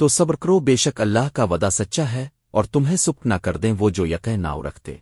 تو صبر کرو، بے شک اللہ کا ودا سچا ہے اور تمہیں سپ نہ کر دیں وہ جو یقین نہ رکھتے۔